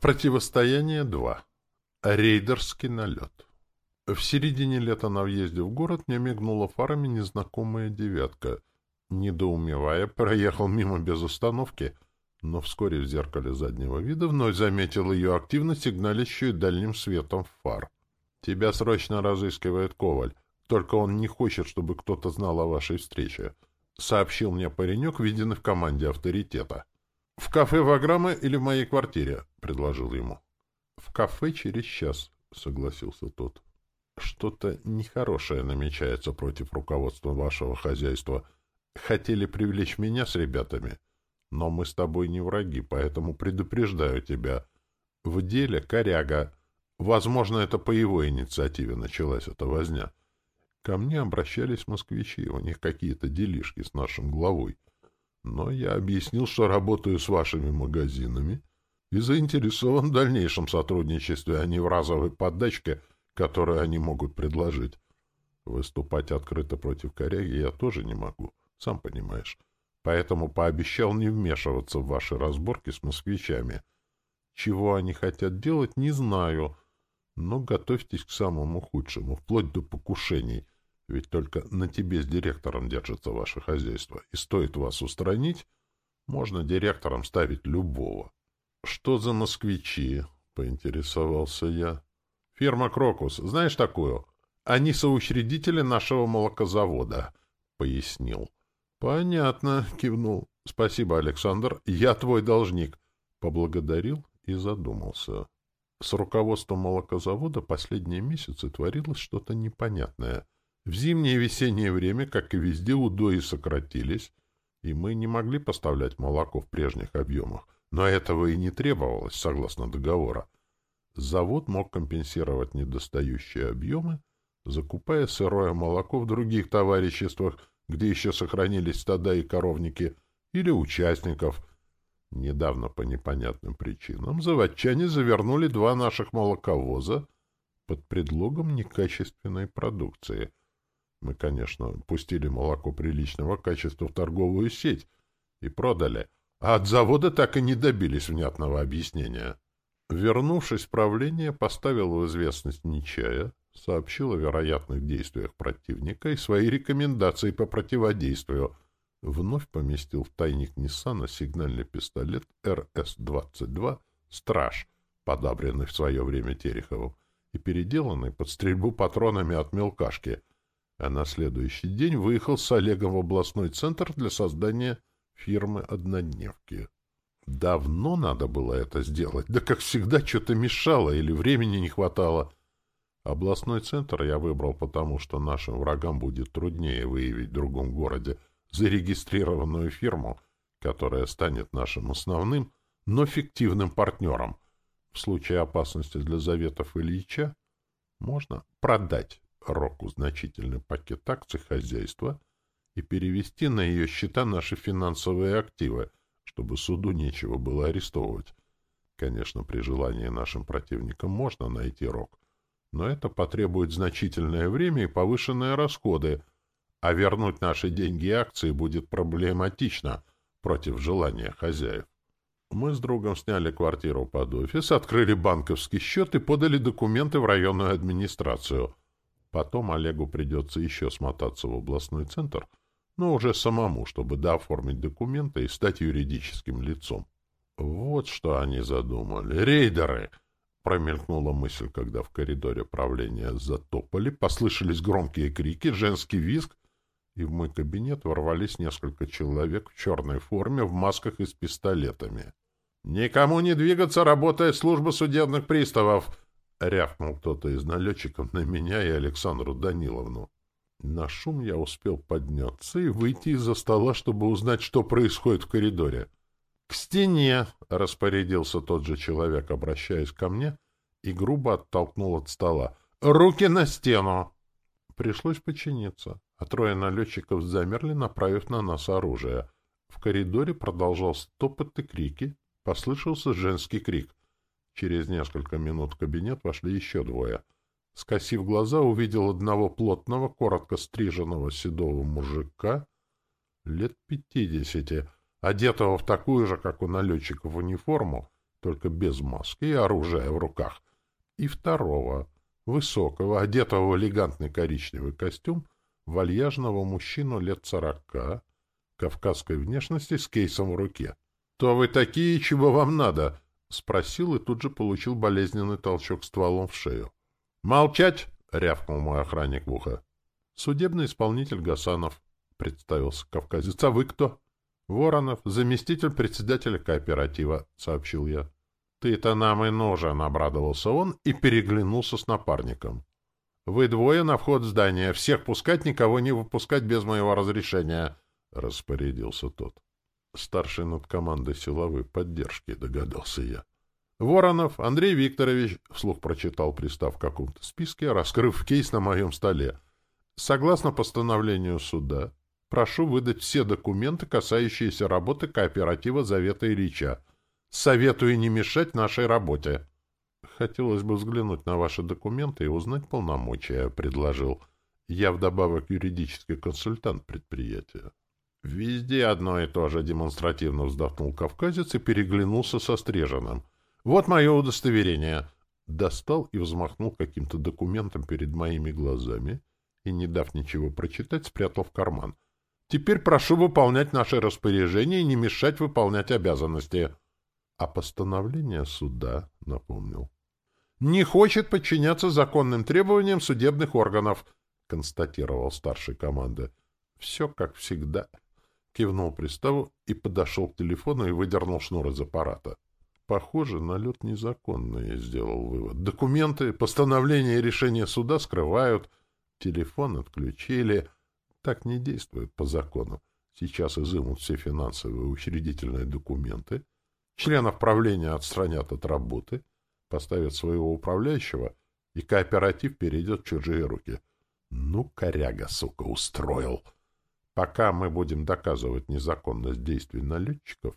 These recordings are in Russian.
Противостояние 2. Рейдерский налет. В середине лета на въезде в город мне мигнула фарами незнакомая девятка. Недоумевая, проехал мимо без остановки, но вскоре в зеркале заднего вида вновь заметил ее активно сигналящую дальним светом фар. «Тебя срочно разыскивает Коваль, только он не хочет, чтобы кто-то знал о вашей встрече», — сообщил мне паренек, виденный в команде авторитета. «В кафе Ваграма или в моей квартире?» — предложил ему. «В кафе через час», — согласился тот. «Что-то нехорошее намечается против руководства вашего хозяйства. Хотели привлечь меня с ребятами, но мы с тобой не враги, поэтому предупреждаю тебя. В деле коряга. Возможно, это по его инициативе началась эта возня. Ко мне обращались москвичи, у них какие-то делишки с нашим главой». Но я объяснил, что работаю с вашими магазинами и заинтересован в дальнейшем сотрудничестве, а не в разовой поддачке, которую они могут предложить. Выступать открыто против коряги я тоже не могу, сам понимаешь. Поэтому пообещал не вмешиваться в ваши разборки с москвичами. Чего они хотят делать, не знаю, но готовьтесь к самому худшему, вплоть до покушений — ведь только на тебе с директором держится ваше хозяйство, и стоит вас устранить, можно директором ставить любого. — Что за москвичи? — поинтересовался я. — Фирма «Крокус». Знаешь такую? Они соучредители нашего молокозавода, — пояснил. — Понятно, — кивнул. — Спасибо, Александр. Я твой должник. Поблагодарил и задумался. С руководством молокозавода последние месяцы творилось что-то непонятное — в зимнее и весеннее время, как и везде, удои сократились, и мы не могли поставлять молоко в прежних объемах, но этого и не требовалось, согласно договора. Завод мог компенсировать недостающие объемы, закупая сырое молоко в других товариществах, где еще сохранились стада и коровники, или участников. Недавно по непонятным причинам заводчане завернули два наших молоковоза под предлогом некачественной продукции — мы, конечно, пустили молоко приличного качества в торговую сеть и продали, а от завода так и не добились внятного объяснения. Вернувшись в правление, поставил в известность Нечая, сообщил о вероятных действиях противника и свои рекомендации по противодействию. Вновь поместил в тайник Ниссана сигнальный пистолет РС-22 «Страж», подобренный в свое время Тереховым, и переделанный под стрельбу патронами от мелкашки — а на следующий день выехал с Олегом в областной центр для создания фирмы «Однодневки». Давно надо было это сделать, да, как всегда, что-то мешало или времени не хватало. Областной центр я выбрал потому, что нашим врагам будет труднее выявить в другом городе зарегистрированную фирму, которая станет нашим основным, но фиктивным партнером. В случае опасности для Заветов Ильича можно продать Року значительный пакет акций хозяйства и перевести на ее счета наши финансовые активы, чтобы суду нечего было арестовывать. Конечно, при желании нашим противникам можно найти Рок, но это потребует значительное время и повышенные расходы, а вернуть наши деньги и акции будет проблематично против желания хозяев. Мы с другом сняли квартиру под офис, открыли банковский счет и подали документы в районную администрацию — Потом Олегу придется еще смотаться в областной центр, но уже самому, чтобы дооформить документы и стать юридическим лицом. Вот что они задумали. Рейдеры! Промелькнула мысль, когда в коридоре правления затопали, послышались громкие крики, женский визг, и в мой кабинет ворвались несколько человек в черной форме, в масках и с пистолетами. «Никому не двигаться, работает служба судебных приставов!» Рявкнул кто-то из налетчиков на меня и Александру Даниловну. На шум я успел подняться и выйти из-за стола, чтобы узнать, что происходит в коридоре. — К стене! — распорядился тот же человек, обращаясь ко мне, и грубо оттолкнул от стола. — Руки на стену! Пришлось подчиниться, а трое налетчиков замерли, направив на нас оружие. В коридоре продолжался топот и крики. Послышался женский крик — Через несколько минут в кабинет вошли еще двое. Скосив глаза, увидел одного плотного, коротко стриженного седого мужика лет пятидесяти, одетого в такую же, как у налетчиков, униформу только без маски и оружия в руках, и второго, высокого, одетого в элегантный коричневый костюм, вальяжного мужчину лет сорока, кавказской внешности с кейсом в руке. — То вы такие, чего вам надо? — спросил и тут же получил болезненный толчок стволом в шею. — Молчать! — рявкнул мой охранник в ухо. — Судебный исполнитель Гасанов, — представился кавказец. — А вы кто? — Воронов, заместитель председателя кооператива, — сообщил я. — Ты-то нам и нужен, — обрадовался он и переглянулся с напарником. — Вы двое на вход в здание. Всех пускать, никого не выпускать без моего разрешения, — распорядился тот. Старший над командой силовой поддержки, догадался я. Воронов Андрей Викторович вслух прочитал пристав в каком-то списке, раскрыв кейс на моем столе. Согласно постановлению суда, прошу выдать все документы, касающиеся работы кооператива Завета Ильича. Советую не мешать нашей работе. Хотелось бы взглянуть на ваши документы и узнать полномочия, предложил. Я вдобавок юридический консультант предприятия. Везде одно и то же, демонстративно вздохнул кавказец и переглянулся со Стрежаном. Вот мое удостоверение. Достал и взмахнул каким-то документом перед моими глазами и, не дав ничего прочитать, спрятал в карман. Теперь прошу выполнять наши распоряжения и не мешать выполнять обязанности. А постановление суда, напомнил, не хочет подчиняться законным требованиям судебных органов, констатировал старший команды. Все как всегда. Кивнул приставу и подошел к телефону и выдернул шнур из аппарата. Похоже, налет незаконный, я сделал вывод. Документы, постановления и решения суда скрывают. Телефон отключили. Так не действует по закону. Сейчас изымут все финансовые учредительные документы. Членов правления отстранят от работы, поставят своего управляющего, и кооператив перейдет в чужие руки. Ну, коряга, сука, устроил. Пока мы будем доказывать незаконность действий налетчиков,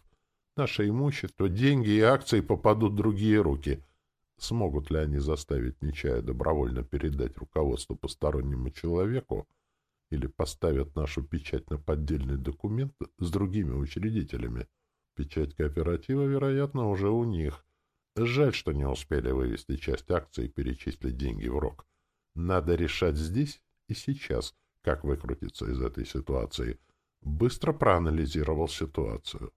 Наше имущество, деньги и акции попадут в другие руки. Смогут ли они заставить Нечая добровольно передать руководство постороннему человеку или поставят нашу печать на поддельный документ с другими учредителями? Печать кооператива, вероятно, уже у них. Жаль, что не успели вывести часть акций и перечислить деньги в рок. Надо решать здесь и сейчас, как выкрутиться из этой ситуации. Быстро проанализировал ситуацию.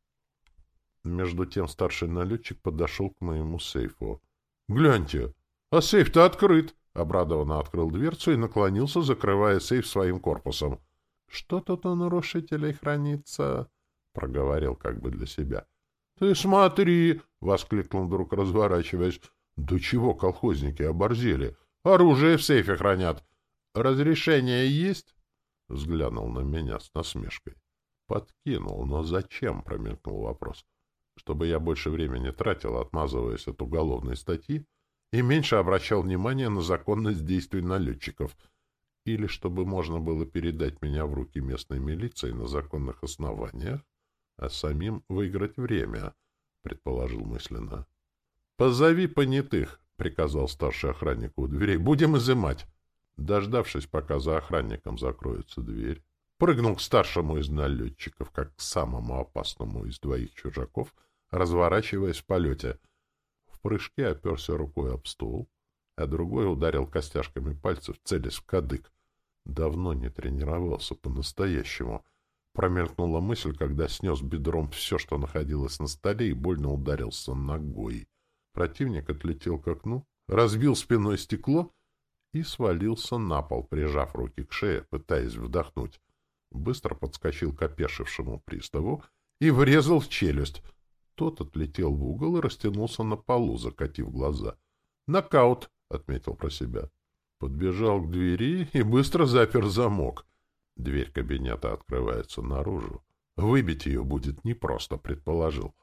Между тем старший налетчик подошел к моему сейфу. — Гляньте, а сейф-то открыт! — обрадованно открыл дверцу и наклонился, закрывая сейф своим корпусом. — Что тут у нарушителей хранится? — проговорил как бы для себя. — Ты смотри! — воскликнул вдруг, разворачиваясь. — Да чего колхозники оборзели? Оружие в сейфе хранят. Разрешение есть? — взглянул на меня с насмешкой. Подкинул, но зачем? — промелькнул вопрос. — чтобы я больше времени тратил, отмазываясь от уголовной статьи, и меньше обращал внимание на законность действий налетчиков, или чтобы можно было передать меня в руки местной милиции на законных основаниях, а самим выиграть время, предположил мысленно. «Позови понятых», — приказал старший охранник у дверей. «Будем изымать». Дождавшись, пока за охранником закроется дверь, прыгнул к старшему из налетчиков, как к самому опасному из двоих чужаков — разворачиваясь в полете. В прыжке оперся рукой об стул, а другой ударил костяшками пальцев, целясь в кадык. Давно не тренировался по-настоящему. Промелькнула мысль, когда снес бедром все, что находилось на столе, и больно ударился ногой. Противник отлетел к окну, разбил спиной стекло и свалился на пол, прижав руки к шее, пытаясь вдохнуть. Быстро подскочил к опешившему приставу и врезал в челюсть — тот отлетел в угол и растянулся на полу, закатив глаза. «Нокаут!» — отметил про себя. Подбежал к двери и быстро запер замок. Дверь кабинета открывается наружу. Выбить ее будет непросто, предположил.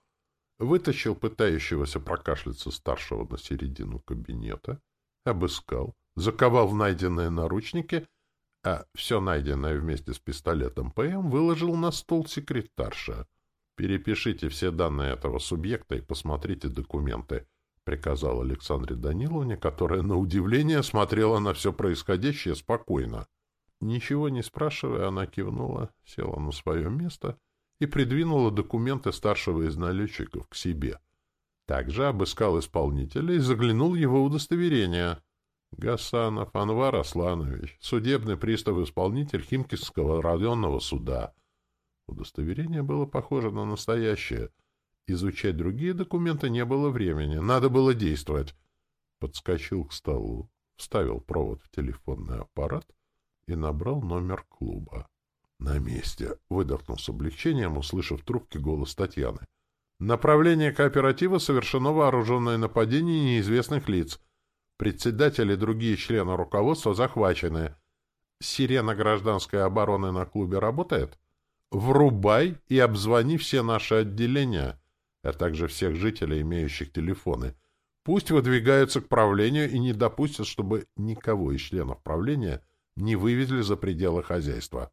Вытащил пытающегося прокашляться старшего на середину кабинета, обыскал, заковал найденные наручники, а все найденное вместе с пистолетом ПМ выложил на стол секретарша. «Перепишите все данные этого субъекта и посмотрите документы», — приказал Александре Даниловне, которая, на удивление, смотрела на все происходящее спокойно. Ничего не спрашивая, она кивнула, села на свое место и придвинула документы старшего из налетчиков к себе. Также обыскал исполнителя и заглянул в его удостоверение. Гасанов Анвар Асланович, судебный пристав-исполнитель Химкинского районного суда. Удостоверение было похоже на настоящее. Изучать другие документы не было времени, надо было действовать. Подскочил к столу, вставил провод в телефонный аппарат и набрал номер клуба. «На месте!» — выдохнул с облегчением, услышав в трубке голос Татьяны. «Направление кооператива совершено вооруженное нападение неизвестных лиц. Председатель и другие члены руководства захвачены. Сирена гражданской обороны на клубе работает? Врубай и обзвони все наши отделения, а также всех жителей, имеющих телефоны. Пусть выдвигаются к правлению и не допустят, чтобы никого из членов правления не вывезли за пределы хозяйства.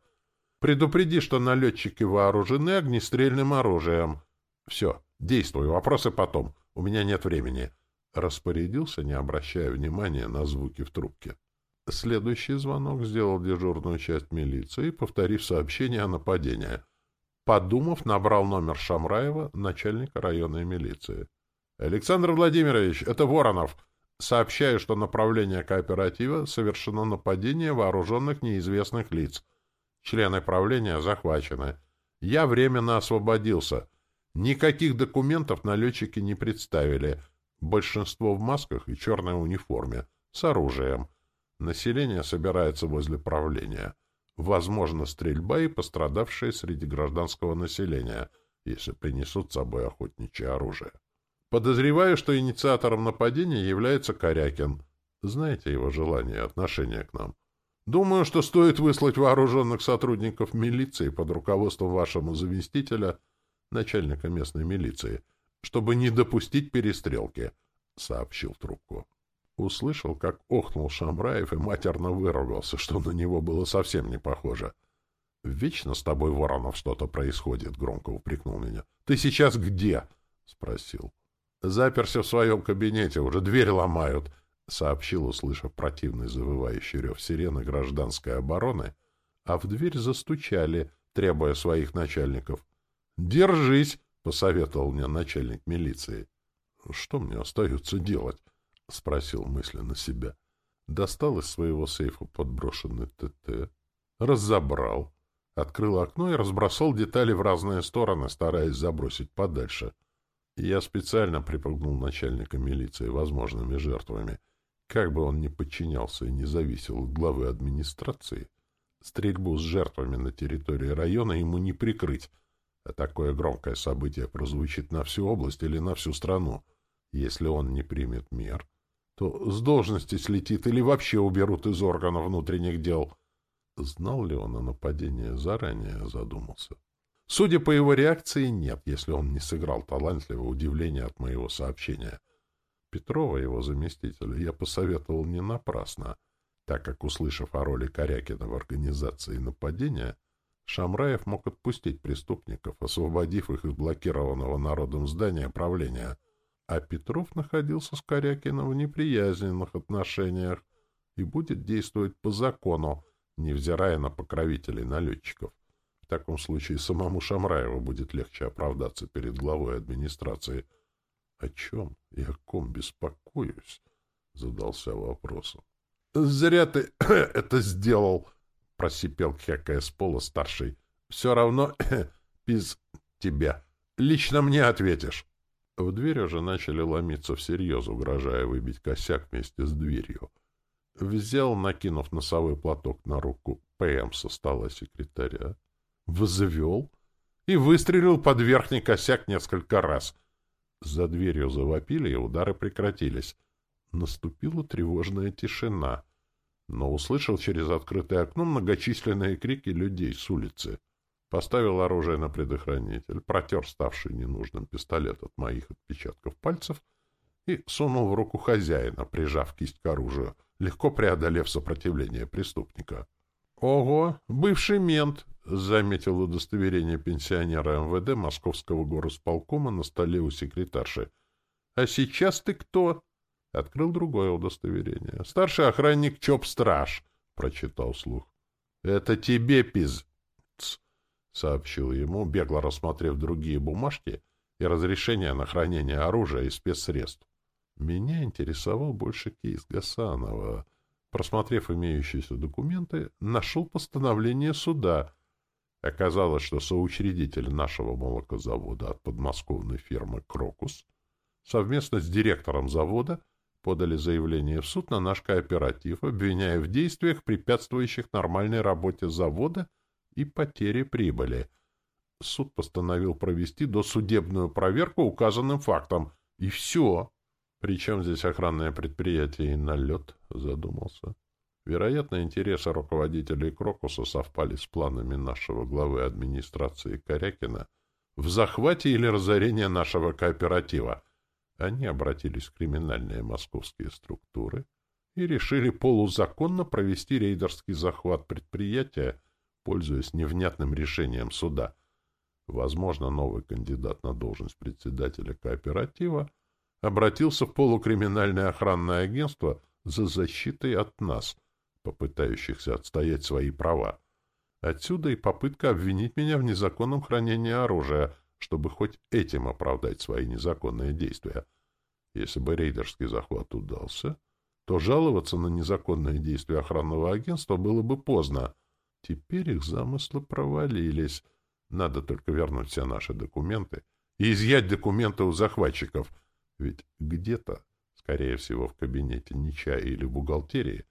Предупреди, что налетчики вооружены огнестрельным оружием. Все, действуй, вопросы потом. У меня нет времени. Распорядился, не обращая внимания на звуки в трубке. Следующий звонок сделал дежурную часть милиции, повторив сообщение о нападении. Подумав, набрал номер Шамраева, начальника районной милиции. «Александр Владимирович, это Воронов. Сообщаю, что направление кооператива совершено нападение вооруженных неизвестных лиц. Члены правления захвачены. Я временно освободился. Никаких документов налетчики не представили. Большинство в масках и черной униформе. С оружием. Население собирается возле правления. Возможно, стрельба и пострадавшие среди гражданского населения, если принесут с собой охотничье оружие. Подозреваю, что инициатором нападения является Корякин. Знаете его желание и отношение к нам? Думаю, что стоит выслать вооруженных сотрудников милиции под руководством вашего заместителя, начальника местной милиции, чтобы не допустить перестрелки, — сообщил трубку. Услышал, как охнул Шамраев и матерно выругался, что на него было совсем не похоже. — Вечно с тобой, Воронов, что-то происходит, — громко упрекнул меня. — Ты сейчас где? — спросил. — Заперся в своем кабинете, уже дверь ломают, —— сообщил, услышав противный завывающий рев сирены гражданской обороны, а в дверь застучали, требуя своих начальников. «Держись!» — посоветовал мне начальник милиции. «Что мне остается делать?» — спросил мысленно себя. Достал из своего сейфа подброшенный ТТ, разобрал, открыл окно и разбросал детали в разные стороны, стараясь забросить подальше. Я специально припугнул начальника милиции возможными жертвами — как бы он ни подчинялся и не зависел от главы администрации, стрельбу с жертвами на территории района ему не прикрыть, а такое громкое событие прозвучит на всю область или на всю страну. Если он не примет мер, то с должности слетит или вообще уберут из органов внутренних дел. Знал ли он о нападении заранее, задумался. Судя по его реакции, нет, если он не сыграл талантливое удивление от моего сообщения — Петрова, его заместителя, я посоветовал не напрасно, так как, услышав о роли Корякина в организации нападения, Шамраев мог отпустить преступников, освободив их из блокированного народом здания правления, а Петров находился с Корякиным в неприязненных отношениях и будет действовать по закону, невзирая на покровителей налетчиков. В таком случае самому Шамраеву будет легче оправдаться перед главой администрации – о чем и о ком беспокоюсь? Задался вопросом. — Зря ты это сделал, — просипел кякая с пола старший. — Все равно пиз тебя. Лично мне ответишь. В дверь уже начали ломиться всерьез, угрожая выбить косяк вместе с дверью. Взял, накинув носовой платок на руку ПМ со стола секретаря, взвел и выстрелил под верхний косяк несколько раз — за дверью завопили, и удары прекратились. Наступила тревожная тишина, но услышал через открытое окно многочисленные крики людей с улицы. Поставил оружие на предохранитель, протер ставший ненужным пистолет от моих отпечатков пальцев и сунул в руку хозяина, прижав кисть к оружию, легко преодолев сопротивление преступника. «Ого, бывший мент!» — заметил удостоверение пенсионера МВД Московского горосполкома на столе у секретарши. — А сейчас ты кто? — открыл другое удостоверение. — Старший охранник ЧОП-страж, — прочитал слух. — Это тебе, пиз... — сообщил ему, бегло рассмотрев другие бумажки и разрешения на хранение оружия и спецсредств. Меня интересовал больше кейс Гасанова. Просмотрев имеющиеся документы, нашел постановление суда. Оказалось, что соучредитель нашего молокозавода от подмосковной фирмы «Крокус» совместно с директором завода подали заявление в суд на наш кооператив, обвиняя в действиях, препятствующих нормальной работе завода и потере прибыли. Суд постановил провести досудебную проверку указанным фактом. И все. Причем здесь охранное предприятие и налет, задумался. Вероятно, интересы руководителей Крокуса совпали с планами нашего главы администрации Корякина в захвате или разорении нашего кооператива. Они обратились в криминальные московские структуры и решили полузаконно провести рейдерский захват предприятия, пользуясь невнятным решением суда. Возможно, новый кандидат на должность председателя кооператива обратился в полукриминальное охранное агентство за защитой от нас, попытающихся отстоять свои права. Отсюда и попытка обвинить меня в незаконном хранении оружия, чтобы хоть этим оправдать свои незаконные действия. Если бы рейдерский захват удался, то жаловаться на незаконные действия охранного агентства было бы поздно. Теперь их замыслы провалились. Надо только вернуть все наши документы и изъять документы у захватчиков. Ведь где-то, скорее всего, в кабинете Нича или в бухгалтерии,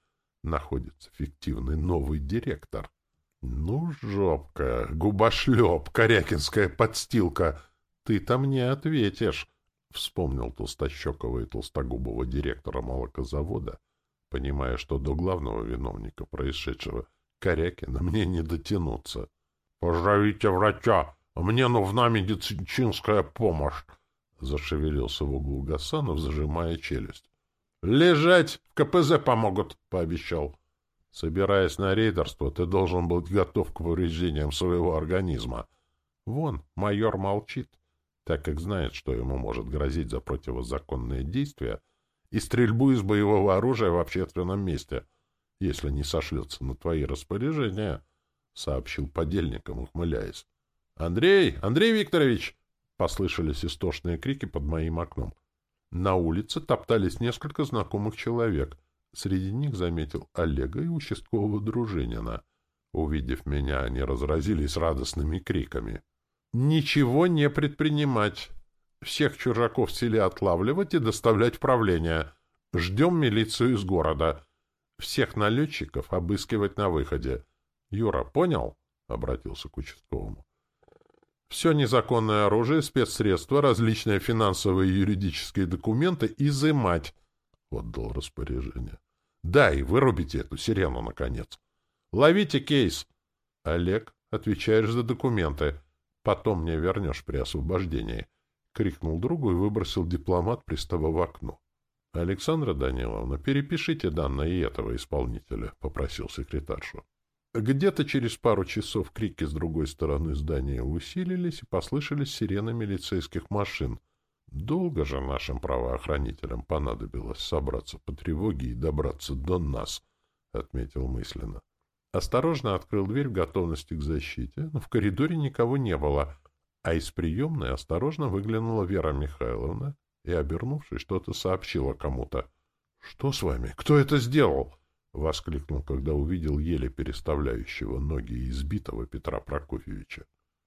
находится фиктивный новый директор. Ну, жопка, губошлеп, корякинская подстилка, ты-то мне ответишь. Вспомнил толстощекого и толстогубого директора молокозавода, понимая, что до главного виновника происшедшего Корякина мне не дотянуться. — Позовите врача! Мне нужна медицинская помощь! — зашевелился в углу Гасанов, зажимая челюсть. — Лежать! В КПЗ помогут! — пообещал. Собираясь на рейдерство, ты должен быть готов к повреждениям своего организма. Вон, майор молчит так как знает, что ему может грозить за противозаконные действия и стрельбу из боевого оружия в общественном месте, если не сошлется на твои распоряжения, — сообщил подельникам, ухмыляясь. — Андрей! Андрей Викторович! — послышались истошные крики под моим окном. На улице топтались несколько знакомых человек. Среди них заметил Олега и участкового дружинина. Увидев меня, они разразились радостными криками. Ничего не предпринимать. Всех чужаков в селе отлавливать и доставлять в правление. Ждем милицию из города. Всех налетчиков обыскивать на выходе. Юра, понял? — обратился к участковому. Все незаконное оружие, спецсредства, различные финансовые и юридические документы изымать. Вот дал распоряжение. Да, и вырубите эту сирену, наконец. Ловите кейс. Олег, отвечаешь за документы. Потом мне вернешь при освобождении. — крикнул другу и выбросил дипломат, приставав в окно. — Александра Даниловна, перепишите данные этого исполнителя, — попросил секретаршу. Где-то через пару часов крики с другой стороны здания усилились и послышались сирены милицейских машин. Долго же нашим правоохранителям понадобилось собраться по тревоге и добраться до нас, — отметил мысленно. Осторожно открыл дверь в готовности к защите, но в коридоре никого не было, а из приемной осторожно выглянула Вера Михайловна и, обернувшись, что-то сообщила кому-то. — Что с вами? Кто это сделал? — воскликнул, когда увидел еле переставляющего ноги избитого Петра Прокофьевича.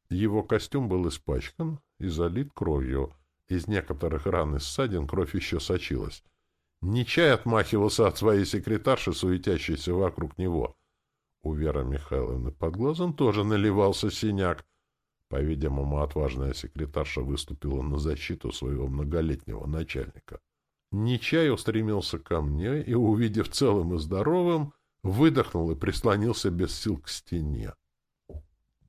Его костюм был испачкан и залит кровью. Из некоторых ран и ссадин кровь еще сочилась. Нечай отмахивался от своей секретарши, суетящейся вокруг него — у Веры Михайловны под глазом тоже наливался синяк. По-видимому, отважная секретарша выступила на защиту своего многолетнего начальника. Нечай устремился ко мне и, увидев целым и здоровым, выдохнул и прислонился без сил к стене.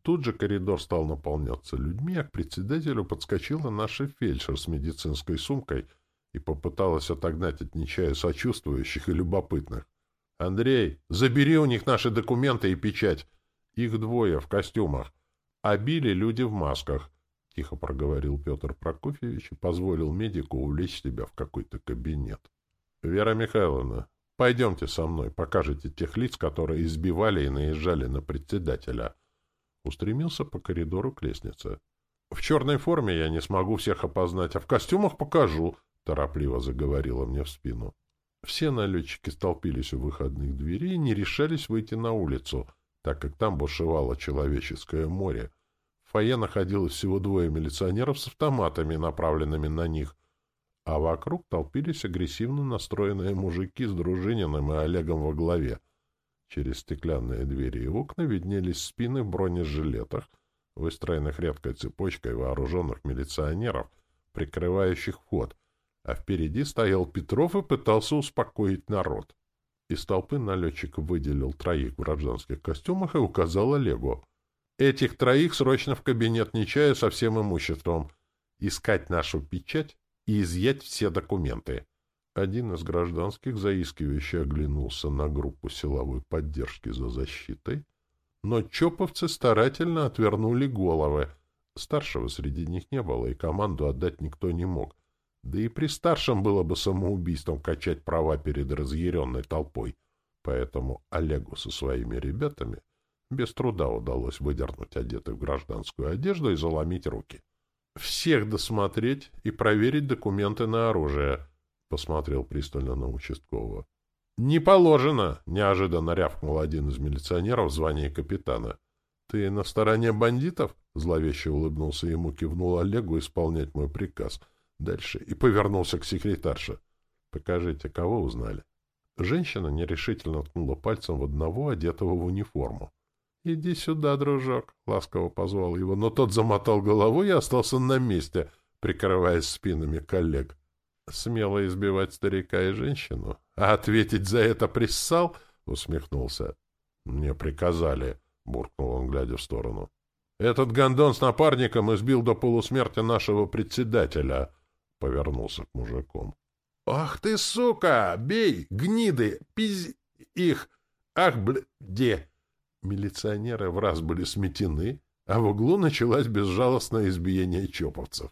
Тут же коридор стал наполняться людьми, а к председателю подскочила наша фельдшер с медицинской сумкой и попыталась отогнать от Нечая сочувствующих и любопытных. Андрей, забери у них наши документы и печать. Их двое в костюмах. А били люди в масках. — тихо проговорил Петр Прокофьевич и позволил медику увлечь себя в какой-то кабинет. — Вера Михайловна, пойдемте со мной, покажете тех лиц, которые избивали и наезжали на председателя. Устремился по коридору к лестнице. В черной форме я не смогу всех опознать, а в костюмах покажу, — торопливо заговорила мне в спину. Все налетчики столпились у выходных дверей и не решались выйти на улицу, так как там бушевало человеческое море. В фойе находилось всего двое милиционеров с автоматами, направленными на них, а вокруг толпились агрессивно настроенные мужики с Дружининым и Олегом во главе. Через стеклянные двери и окна виднелись спины в бронежилетах, выстроенных редкой цепочкой вооруженных милиционеров, прикрывающих вход — а впереди стоял Петров и пытался успокоить народ. Из толпы налетчиков выделил троих в гражданских костюмах и указал Олегу. «Этих троих срочно в кабинет Нечая со всем имуществом. Искать нашу печать и изъять все документы». Один из гражданских заискивающе оглянулся на группу силовой поддержки за защитой, но чоповцы старательно отвернули головы. Старшего среди них не было, и команду отдать никто не мог — да и при старшем было бы самоубийством качать права перед разъяренной толпой. Поэтому Олегу со своими ребятами без труда удалось выдернуть одетых в гражданскую одежду и заломить руки. «Всех досмотреть и проверить документы на оружие», — посмотрел пристально на участкового. «Не положено!» — неожиданно рявкнул один из милиционеров в звании капитана. «Ты на стороне бандитов?» — зловеще улыбнулся ему, кивнул Олегу исполнять мой приказ — дальше и повернулся к секретарше. «Покажите, кого узнали?» Женщина нерешительно ткнула пальцем в одного, одетого в униформу. «Иди сюда, дружок», — ласково позвал его, но тот замотал головой и остался на месте, прикрываясь спинами коллег. «Смело избивать старика и женщину? А ответить за это приссал?» — усмехнулся. «Мне приказали», — буркнул он, глядя в сторону. «Этот гондон с напарником избил до полусмерти нашего председателя», повернулся к мужикам. «Ах ты, сука! Бей, гниды! Пиз... их! Ах, бля... Милиционеры в раз были сметены, а в углу началось безжалостное избиение чоповцев.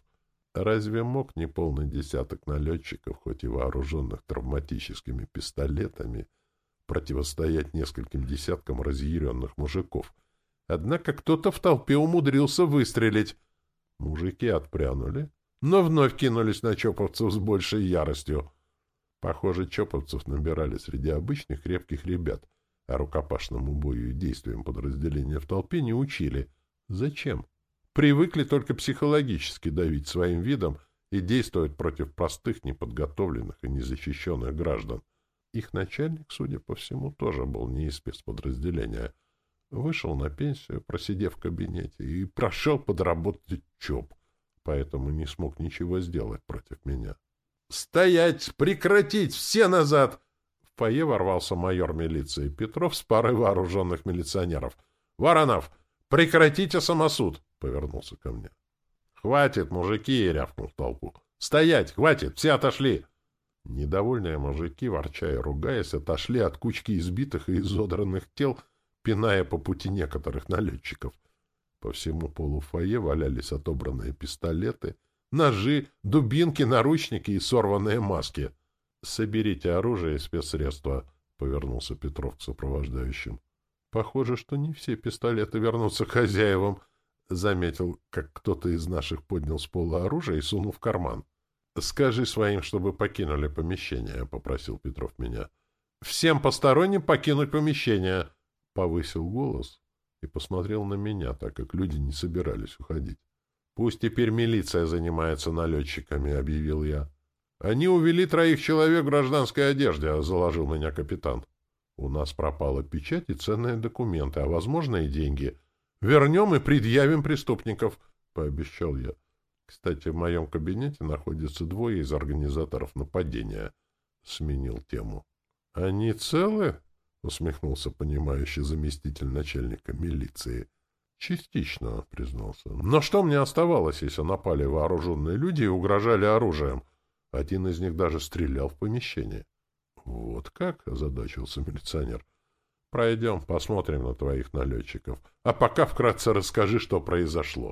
Разве мог неполный десяток налетчиков, хоть и вооруженных травматическими пистолетами, противостоять нескольким десяткам разъяренных мужиков? Однако кто-то в толпе умудрился выстрелить. Мужики отпрянули, но вновь кинулись на чоповцев с большей яростью. Похоже, чоповцев набирали среди обычных крепких ребят, а рукопашному бою и действиям подразделения в толпе не учили. Зачем? Привыкли только психологически давить своим видом и действовать против простых, неподготовленных и незащищенных граждан. Их начальник, судя по всему, тоже был не из спецподразделения. Вышел на пенсию, просидев в кабинете, и прошел подработать ЧОП поэтому не смог ничего сделать против меня. «Стоять! Прекратить! Все назад!» В фойе ворвался майор милиции Петров с парой вооруженных милиционеров. «Воронов, прекратите самосуд!» — повернулся ко мне. «Хватит, мужики!» — рявкнул в толпу. «Стоять! Хватит! Все отошли!» Недовольные мужики, ворча и ругаясь, отошли от кучки избитых и изодранных тел, пиная по пути некоторых налетчиков. По всему полу фойе валялись отобранные пистолеты, ножи, дубинки, наручники и сорванные маски. «Соберите оружие и спецсредства», — повернулся Петров к сопровождающим. «Похоже, что не все пистолеты вернутся хозяевам», — заметил, как кто-то из наших поднял с пола оружие и сунул в карман. «Скажи своим, чтобы покинули помещение», — попросил Петров меня. «Всем посторонним покинуть помещение», — повысил голос и посмотрел на меня, так как люди не собирались уходить. «Пусть теперь милиция занимается налетчиками», — объявил я. «Они увели троих человек в гражданской одежде», — заложил меня капитан. «У нас пропала печать и ценные документы, а, возможно, и деньги. Вернем и предъявим преступников», — пообещал я. «Кстати, в моем кабинете находятся двое из организаторов нападения», — сменил тему. «Они целы?» — усмехнулся понимающий заместитель начальника милиции. — Частично, — признался. — Но что мне оставалось, если напали вооруженные люди и угрожали оружием? Один из них даже стрелял в помещение. — Вот как? — озадачился милиционер. — Пройдем, посмотрим на твоих налетчиков. А пока вкратце расскажи, что произошло.